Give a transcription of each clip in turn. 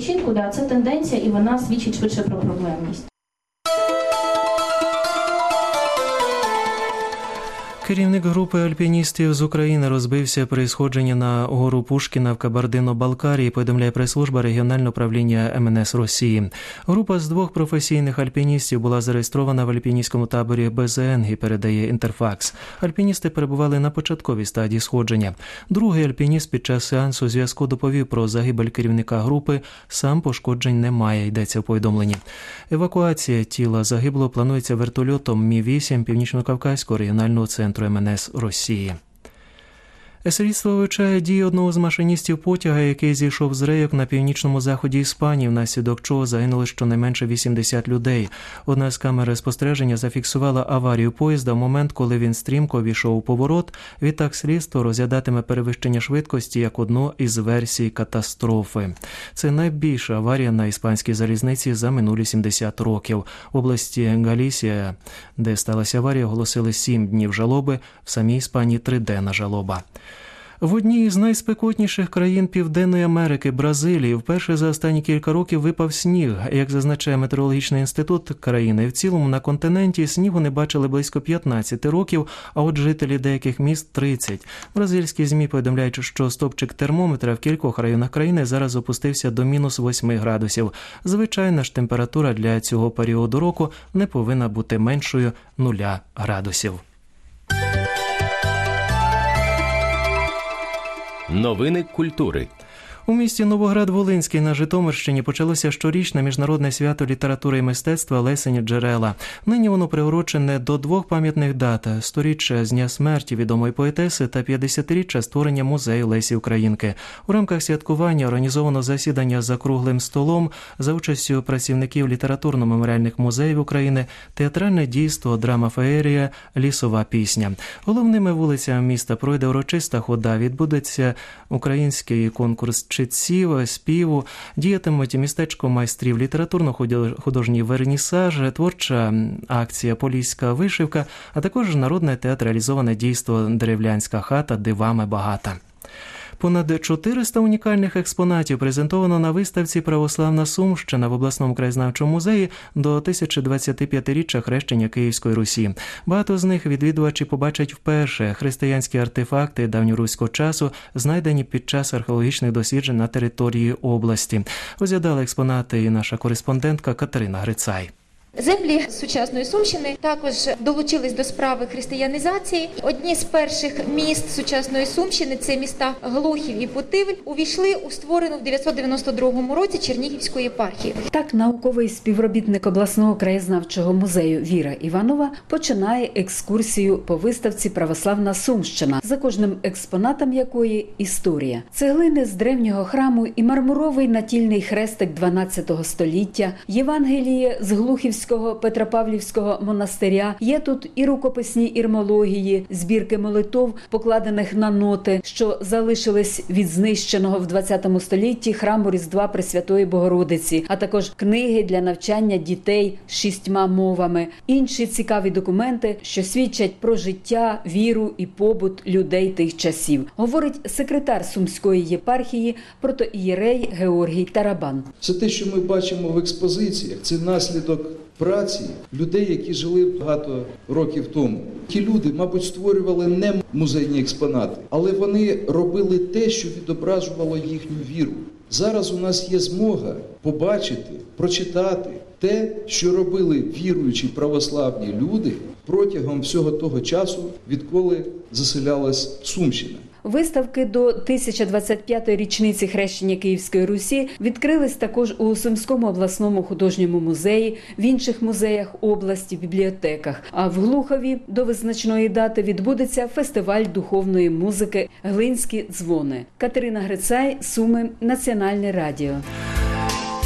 відпочинку, да, це тенденція, і вона свідчить швидше про проблемність. Керівник групи альпіністів з України розбився при сходженні на гору Пушкіна в Кабардино-Балкарії. Повідомляє прес-служба регіонального управління МНС Росії. Група з двох професійних альпіністів була зареєстрована в альпіністському таборі БЗН і передає інтерфакс. Альпіністи перебували на початковій стадії сходження. Другий альпініст під час сеансу зв'язку доповів про загибель керівника групи. Сам пошкоджень немає. Йдеться в повідомленні. Евакуація тіла загиблого планується вертольотом Мі 8 північно-кавказького регіонального центру МНС Росії. Слідство вивчає дії одного з машиністів потяга, який зійшов з рейок на північному заході Іспанії, внаслідок чого загинули щонайменше 80 людей. Одна з камер спостереження зафіксувала аварію поїзда в момент, коли він стрімко війшов у поворот. Відтак слідство розглядатиме перевищення швидкості як одну із версій катастрофи. Це найбільша аварія на іспанській залізниці за минулі 70 років. В області Галісія, де сталася аварія, оголосили 7 днів жалоби. В самій Іспанії триденна жалоба. В одній з найспекотніших країн Південної Америки Бразилії вперше за останні кілька років випав сніг. Як зазначає метеорологічний інститут країни, в цілому на континенті снігу не бачили близько 15 років, а от жителі деяких міст 30. Бразильські змі повідомляють, що стопчик термометра в кількох районах країни зараз опустився до мінус 8 градусів. Звичайна ж температура для цього періоду року не повинна бути меншою 0 градусів. Новини культури. У місті Новоград-Волинський на Житомирщині почалося щорічне міжнародне свято літератури і мистецтва Лесені Джерела. Нині воно приурочене до двох пам'ятних дат: сторіччя з дня смерті відомої поетеси та 50-річчя створення музею Лесі Українки. У рамках святкування організовано засідання за круглим столом за участю працівників літературно-меморіальних музеїв України, театральне дійство, драма феєрія, лісова пісня. Головними вулицями міста пройде урочиста хода. Відбудеться український конкурс читців, співу, діятимуть містечко майстрів літературно-художній вернісаж, творча акція Поліська вишивка, а також народне театралізоване дійство Деревлянська хата дивами багата. Понад 400 унікальних експонатів презентовано на виставці Православна Сумщина в обласному краєзнавчому музеї до 1025-річчя хрещення Київської Русі. Багато з них відвідувачі побачать вперше християнські артефакти давньоруського часу, знайдені під час археологічних досліджень на території області. Розглядала експонати і наша кореспондентка Катерина Грицай. Землі сучасної Сумщини також долучились до справи християнізації. Одні з перших міст сучасної Сумщини це міста Глухів і Путивль, увійшли у створену в 992 році Чернігівську єпархію. Так, науковий співробітник обласного краєзнавчого музею Віра Іванова починає екскурсію по виставці Православна Сумщина, за кожним експонатом якої історія. Цеглини з древнього храму і мармуровий натільний хрестик 12 століття, Євангеліє з Глухівського Київського Петропавлівського монастиря. Є тут і рукописні ірмології, збірки молитов, покладених на ноти, що залишились від знищеного в 20 столітті храму Різдва Пресвятої Богородиці, а також книги для навчання дітей шістьма мовами, інші цікаві документи, що свідчать про життя, віру і побут людей тих часів, говорить секретар Сумської єпархії протоієрей Георгій Тарабан. Це те, що ми бачимо в експозиціях, це наслідок праці людей, які жили багато років тому. Ті люди, мабуть, створювали не музейні експонати, але вони робили те, що відображувало їхню віру. Зараз у нас є змога побачити, прочитати те, що робили віруючі православні люди протягом всього того часу, відколи заселялась Сумщина. Виставки до 1025-ї річниці хрещення Київської Русі відкрились також у Сумському обласному художньому музеї, в інших музеях області, бібліотеках. А в Глухові до визначної дати відбудеться фестиваль духовної музики Глинські дзвони. Катерина Грицай, Суми, Національне радіо.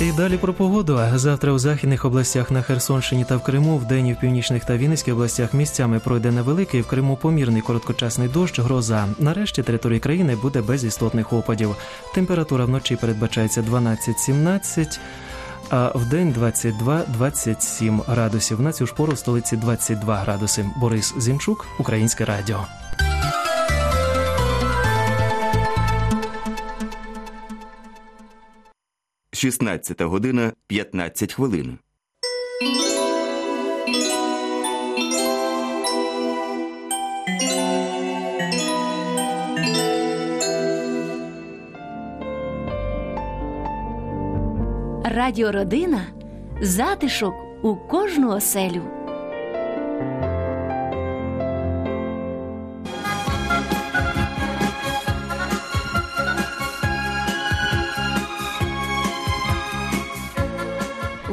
І далі про погоду. Завтра у західних областях на Херсонщині та в Криму, в день і в північних та Вінницьких областях місцями пройде невеликий в Криму помірний короткочасний дощ, гроза. Нарешті території країни буде без істотних опадів. Температура вночі передбачається 12-17, а в день 22-27 градусів. На цю ж пору в столиці 22 градуси. Борис Зінчук, Українське радіо. 16 година 15 хвилин. Радіородина затишок у кожну оселю.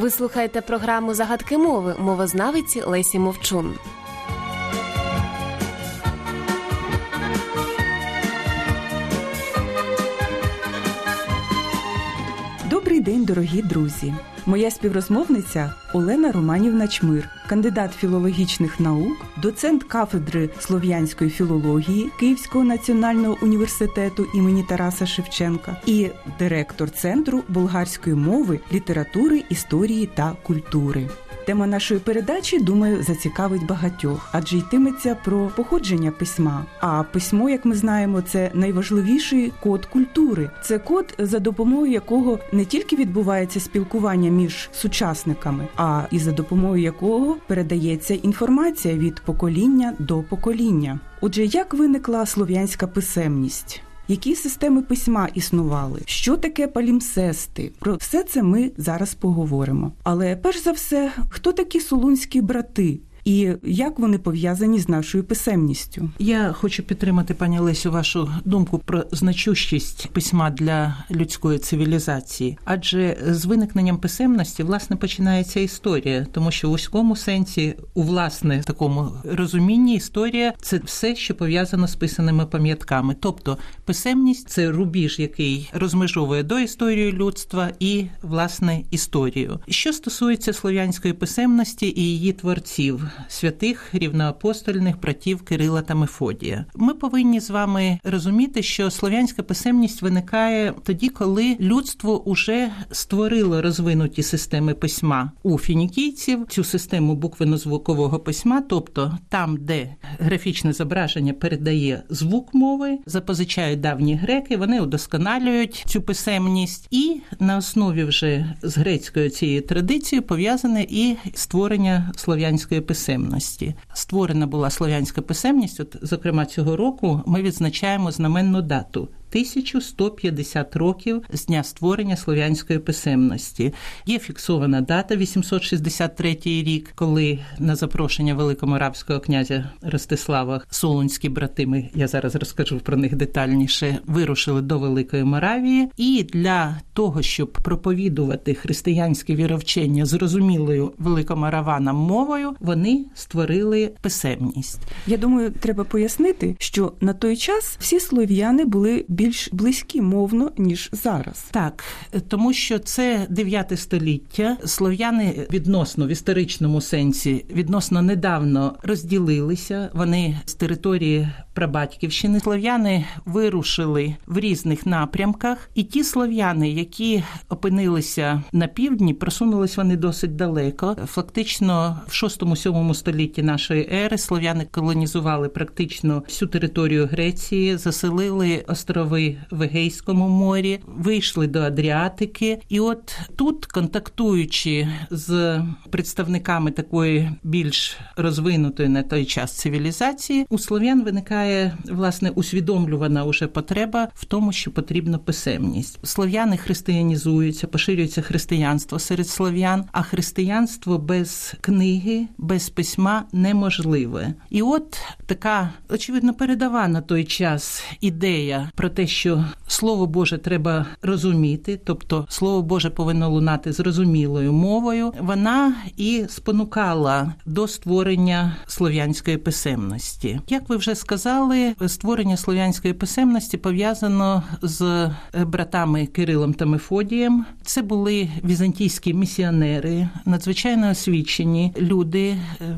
Ви слухаєте програму Загадки мови мовознавиці Лесі Мовчун. Добрий день, дорогі друзі! Моя співрозмовниця Олена Романівна Чмир, кандидат філологічних наук, доцент кафедри слов'янської філології Київського національного університету імені Тараса Шевченка і директор Центру болгарської мови, літератури, історії та культури. Тема нашої передачі, думаю, зацікавить багатьох, адже йтиметься про походження письма. А письмо, як ми знаємо, це найважливіший код культури. Це код, за допомогою якого не тільки відбувається спілкування між сучасниками, а і за допомогою якого передається інформація від покоління до покоління. Отже, як виникла слов'янська писемність? Які системи письма існували? Що таке палімсести? Про все це ми зараз поговоримо. Але перш за все, хто такі солунські брати? І як вони пов'язані з нашою писемністю? Я хочу підтримати пані Лесю вашу думку про значущість письма для людської цивілізації, адже з виникненням писемності власне починається історія, тому що в вузькому сенсі, у власне такому розумінні, історія це все, що пов'язано з писаними пам'ятками. Тобто писемність це рубіж, який розмежовує до історії людства і власне історію. Що стосується слов'янської писемності і її творців святих рівноапостольних братів Кирила та Мефодія. Ми повинні з вами розуміти, що слов'янська писемність виникає тоді, коли людство уже створило розвинуті системи письма у фінікійців, цю систему буквенно-звукового письма, тобто там, де графічне зображення передає звук мови, запозичають давні греки, вони удосконалюють цю писемність, і на основі вже з грецькою цією традицією пов'язане і створення слов'янської писемності писемності. Створена була слов'янська писемність. От, зокрема, цього року ми відзначаємо знаменну дату. 1150 років з дня створення слов'янської писемності. Є фіксована дата 863 рік, коли на запрошення великоморавського князя Ростислава Солунські брати, ми я зараз розкажу про них детальніше, вирушили до Великої Моравії. І для того, щоб проповідувати християнське віровчення зрозумілою великомараванам мовою, вони створили писемність. Я думаю, треба пояснити, що на той час всі слов'яни були більш близькі мовно ніж зараз. Так, тому що це 9 століття. Слов'яни відносно в історичному сенсі відносно недавно розділилися. Вони з території прабатьківщини. Слов'яни вирушили в різних напрямках, і ті слов'яни, які опинилися на півдні, просунулись вони досить далеко. Фактично, в 6-7 столітті нашої ери слов'яни колонізували практично всю територію Греції, заселили острови в Егейському морі, вийшли до Адріатики, і от тут, контактуючи з представниками такої більш розвинутої на той час цивілізації, у слов'ян виникає власне усвідомлювана уже потреба в тому, що потрібна писемність. Слов'яни християнізуються, поширюється християнство серед слов'ян, а християнство без книги, без письма неможливе. І от така очевидно передава на той час ідея про те, що слово Боже треба розуміти, тобто слово Боже повинно лунати зрозумілою мовою. Вона і спонукала до створення слов'янської писемності. Як ви вже сказали, створення слов'янської писемності пов'язано з братами Кирилом та Мефодієм. Це були візантійські місіонери, надзвичайно освічені люди.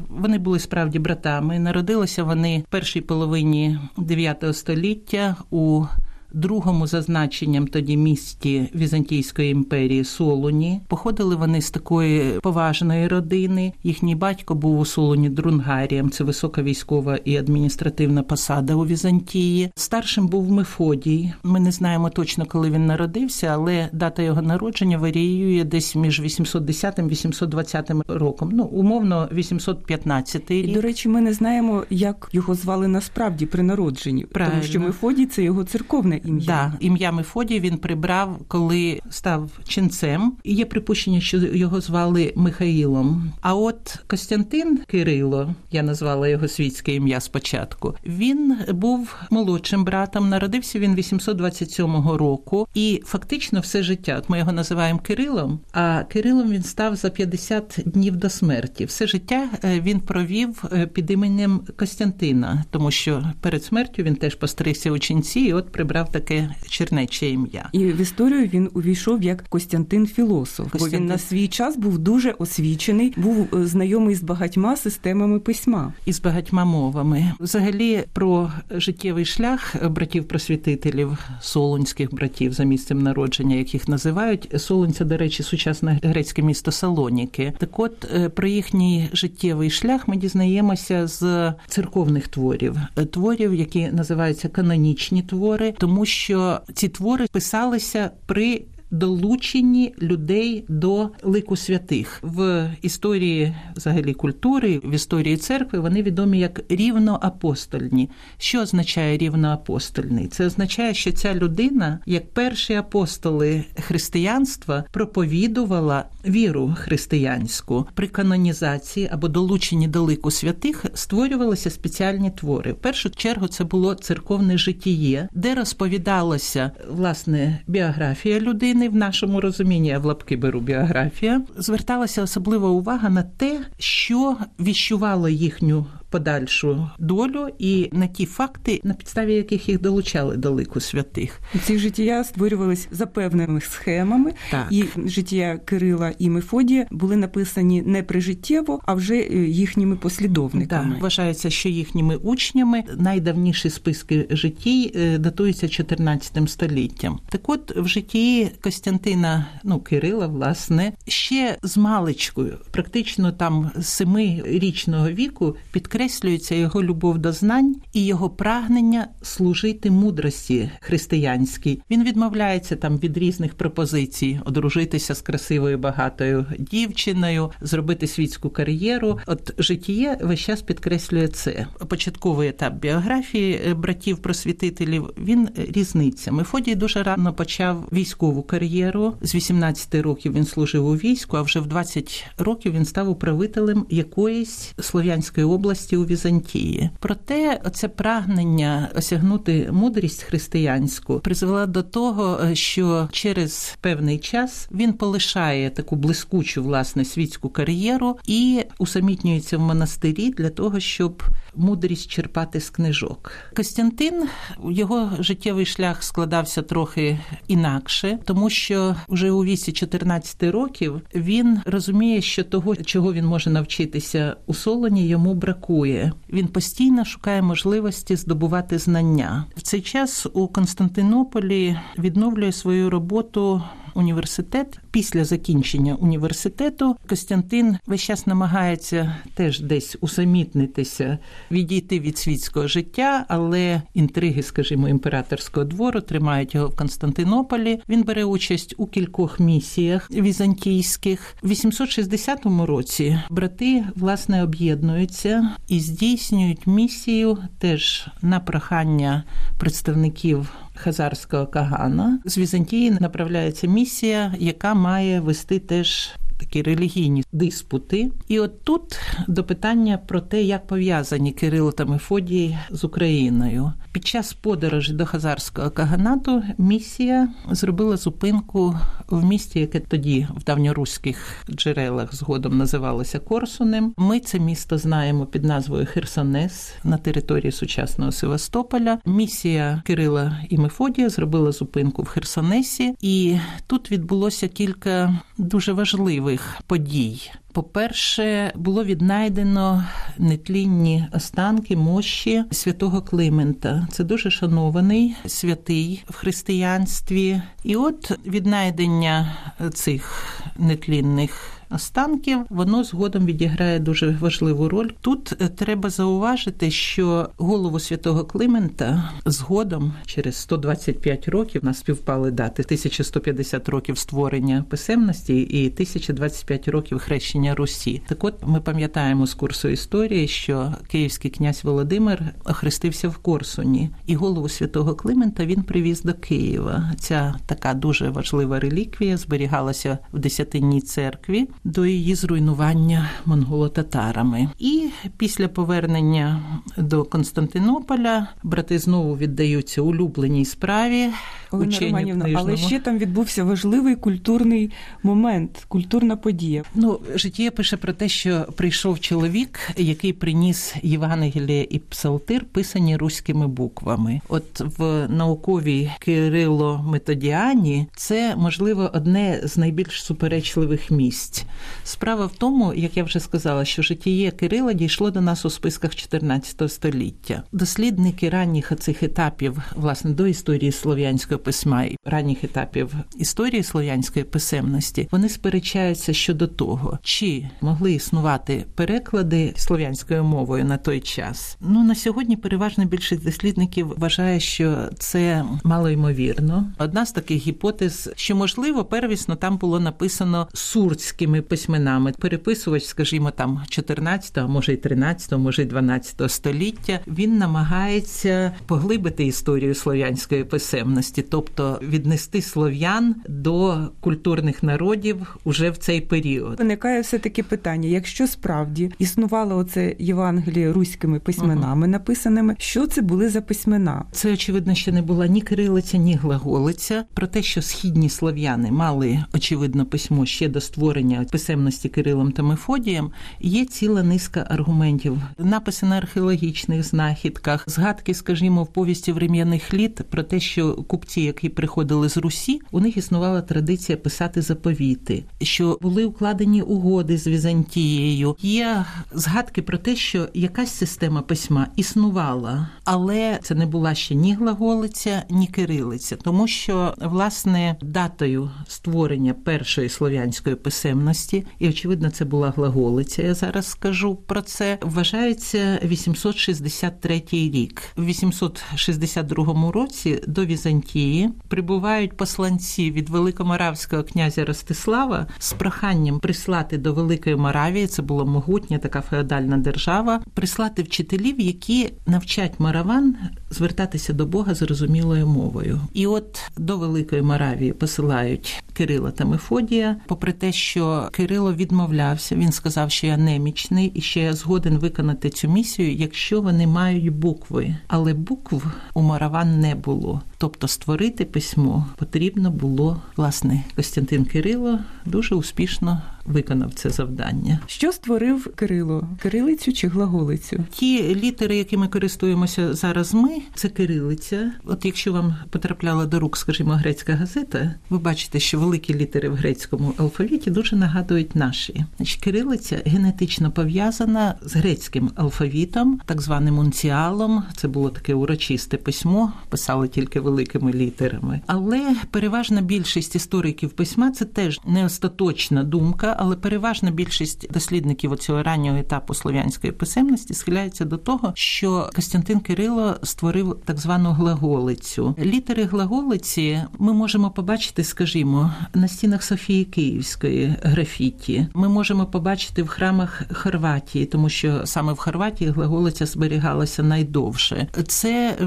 Вони були справді братами. Народилися вони в першій половині 9 століття у другому зазначенням тоді місті Візантійської імперії Солоні. Походили вони з такої поважної родини. Їхній батько був у Солоні Друнгарієм. Це висока військова і адміністративна посада у Візантії. Старшим був Мефодій. Ми не знаємо точно, коли він народився, але дата його народження варіює десь між 810 820 роком. Ну умовно 815 рік. І, до речі, ми не знаємо, як його звали насправді при народженні, Правильно. тому що Мефодій це його церковне ім'я. Да, ім'я Мефодій він прибрав, коли став ченцем. І є припущення, що його звали Михаїлом. А от Костянтин Кирило, я назвала його світське ім'я спочатку. Він був молодшим братом. Народився він 827 року, і фактично все життя. От ми його називаємо Кирилом. А Кирилом він став за 50 днів до смерті. Все життя е, він провів е, під іменем Костянтина, тому що перед смертю він теж постригся у ченці, і от прибрав таке чернече ім'я. І в історію він увійшов як Костянтин Філософ, бо він на свій час був дуже освічений, був е, знайомий з багатьма системами письма. і з багатьма мовами. Взагалі про життєвий шлях братів-просвітителів, солунських братів за місцем народження, як їх називають. Солунь це, до речі, сучасне грецьке місто Салоніки. Так от е, про їхній життєвий шлях ми дізнаємося з церковних творів, Е, творів, які називаються канонічні твори, тому що ці твори писалися при долученні людей до лику святих в історії взагалі культури, в історії церкви вони відомі як рівноапостольні. Що означає рівноапостольний? Це означає, що ця людина, як перші апостоли християнства, проповідувала віру християнську при канонізації або долученні до лику святих створювалися спеціальні твори. В першу чергу це було церковне житіє, де розповідалося власне біографія людини в нашому розумінні, я в лапки беру біографія. Зверталася особлива увага на те, що відчувала їхню подальшу долю і на ті факти, на підставі яких їх долучали до лику святих. Ці життя створювались за певними схемами, Так. і життя Кирила і Мефодія були написані не прижиттєво, а вже е, їхніми послідовниками. Да, вважається, що їхніми учнями найдавніші списки життій е, датуються 14 століттям. Так от в житті Костянтина, ну Кирила, власне, ще з маличкою, практично там з семирічного віку, підкреслюється його любов до знань і його прагнення служити мудрості християнській. Він відмовляється там від різних пропозицій одружитися з красивою багатою дівчиною, зробити світську кар'єру. От життєє весь час підкреслює це. Початковий етап біографії е, братів просвітителів він е, різниця. Мефодій дуже рано почав військову кар'єру. З 18 років він служив у війську, а вже в 20 років він став управителем якоїсь слов'янської області у Візантії. Проте це прагнення осягнути мудрість християнську призвела до того, е, що через певний час він полишає таку блискучу власне світську кар'єру і усамітнюється в монастирі для того, щоб мудрість черпати з книжок. Костянтин його життєвий шлях складався трохи інакше, тому що вже у віці 14 років він розуміє, що того, чого він може навчитися у Солоні, йому бракує. Він постійно шукає можливості здобувати знання. В цей час у Константинополі відновлює свою роботу університет. Після закінчення університету Костянтин весь час намагається теж десь усамітнитися, відійти від світського життя, але інтриги, скажімо, імператорського двору тримають його в Константинополі. Він бере участь у кількох місіях візантійських. В 860 році брати власне об'єднуються і здійснюють місію теж на прохання представників хазарського кагана. З Візантії направляється місія, яка має вести теж. Такі релігійні диспути, і от тут до питання про те, як пов'язані Кирило та Мефодій з Україною. Під час подорожі до Хазарського каганату місія зробила зупинку в місті, яке тоді в давньоруських джерелах згодом називалося Корсунем. Ми це місто знаємо під назвою Херсонес на території сучасного Севастополя. Місія Кирила і Мефодія зробила зупинку в Херсонесі, і тут відбулося кілька дуже важливих подій. По-перше, було віднайдено нетлінні останки мощі святого Климента. Це дуже шанований святий в християнстві. І от віднайдення цих нетлінних останків, воно згодом відіграє дуже важливу роль. Тут е, треба зауважити, що голову святого Климента згодом, через 125 років, нас співпали дати 1150 років створення писемності і 1025 років хрещення Русі. Так от ми пам'ятаємо з курсу історії, що київський князь Володимир охрестився в Корсуні, і голову святого Климента він привіз до Києва. Ця така дуже важлива реліквія зберігалася в десятинній церкві до її зруйнування монголо-татарами. І після повернення до Константинополя брати знову віддаються улюбленій справі. Олена Романівна, але ще там відбувся важливий культурний момент, культурна подія. Ну, життя пише про те, що прийшов чоловік, який приніс Євангеліє і Псалтир, писані руськими буквами. От в науковій Кирило-Методіані це можливо одне з найбільш суперечливих місць. Справа в тому, як я вже сказала, що життєє Кирила дійшло до нас у списках 14 століття. Дослідники ранніх цих етапів, власне, до історії слов'янського письма і ранніх етапів історії слов'янської писемності, вони сперечаються щодо того, чи могли існувати переклади слов'янською мовою на той час. Ну на сьогодні переважна більшість дослідників вважає, що це малоймовірно. Одна з таких гіпотез, що можливо первісно там було написано сурдськими письменами. Переписувач, скажімо, там 14, а може й 13, може й 12 століття. Він намагається поглибити історію слов'янської писемності, тобто віднести слов'ян до культурних народів уже в цей період. Виникає все таки питання: якщо справді існувало оце Євангеліє руськими письменами, uh-huh. написаними, що це були за письмена? Це очевидно, ще не була ні кирилиця, ні глаголиця. Про те, що східні слов'яни мали очевидно письмо ще до створення писемності Кирилом та Мефодієм, є ціла низка аргументів, написи на археологічних знахідках, згадки, скажімо, в повісті врем'яних літ про те, що купці, які приходили з Русі, у них існувала традиція писати заповіти, що були укладені угоди з Візантією. Є згадки про те, що якась система письма існувала, але це не була ще ні глаголиця, ні кирилиця, тому що власне датою створення першої слов'янської писемності, і очевидно, це була глаголиця. Я зараз скажу про це. Вважається 863 рік. В 862 році до Візантії прибувають посланці від великоморавського князя Ростислава з проханням прислати до Великої Моравії. Це була могутня така феодальна держава. Прислати вчителів, які навчать мараван звертатися до Бога зрозумілою мовою. І от до Великої Моравії посилають Кирила та Мефодія. Попри те, що Кирило відмовлявся, він сказав, що я немічний і що я згоден виконати цю місію, якщо вони мають букви. Але букв у мараван не було. Тобто створити письмо потрібно було власне Костянтин Кирило дуже успішно виконав це завдання. Що створив Кирило? Кирилицю чи глаголицю? Ті літери, якими користуємося зараз, ми це кирилиця. От якщо вам потрапляла до рук, скажімо, грецька газета, ви бачите, що великі літери в грецькому алфавіті дуже нагадують наші. Значить, Кирилиця генетично пов'язана з грецьким алфавітом, так званим унціалом. Це було таке урочисте письмо, писали тільки великими літерами. Але переважна більшість істориків письма це теж не остаточна думка, але переважна більшість дослідників цього раннього етапу слов'янської писемності схиляється до того, що Костянтин Кирило створив так звану глаголицю. Літери глаголиці ми можемо побачити, скажімо, на стінах Софії Київської графіті. Ми можемо побачити в храмах Хорватії, тому що саме в Хорватії глаголиця зберігалася найдовше. Це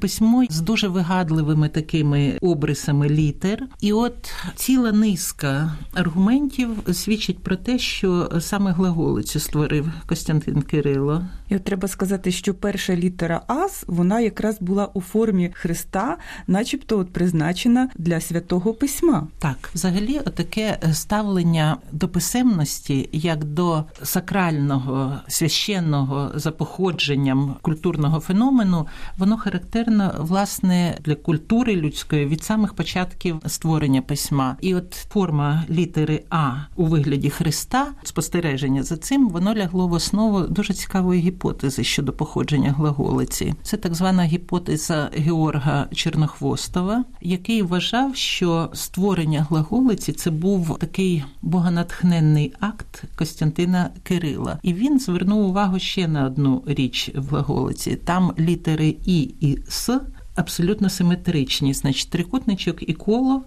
письмо з дуже вигадливими такими обрисами літер, і от ціла низка аргументів свідчить про те, що саме глаголицю створив Костянтин Кирило. І от треба сказати, що перша літера Ас вона якраз була у формі Христа, начебто от призначена для святого письма. Так, взагалі, таке ставлення до писемності як до сакрального священного за походженням культурного феномену, воно характерно власне для культури людської від самих початків створення письма. І от форма літери А у вигляді Христа, спостереження за цим, воно лягло в основу дуже цікавої гіпотези щодо походження глаголиці. Це так звана гіпотеза Георга Чернохвостова, який вважав, що створення глаголиці це був такий богонатхненний акт Костянтина Кирила, і він звернув увагу ще на одну річ в глаголиці. Там літери і і с абсолютно симетричні. Значить, трикутничок і коло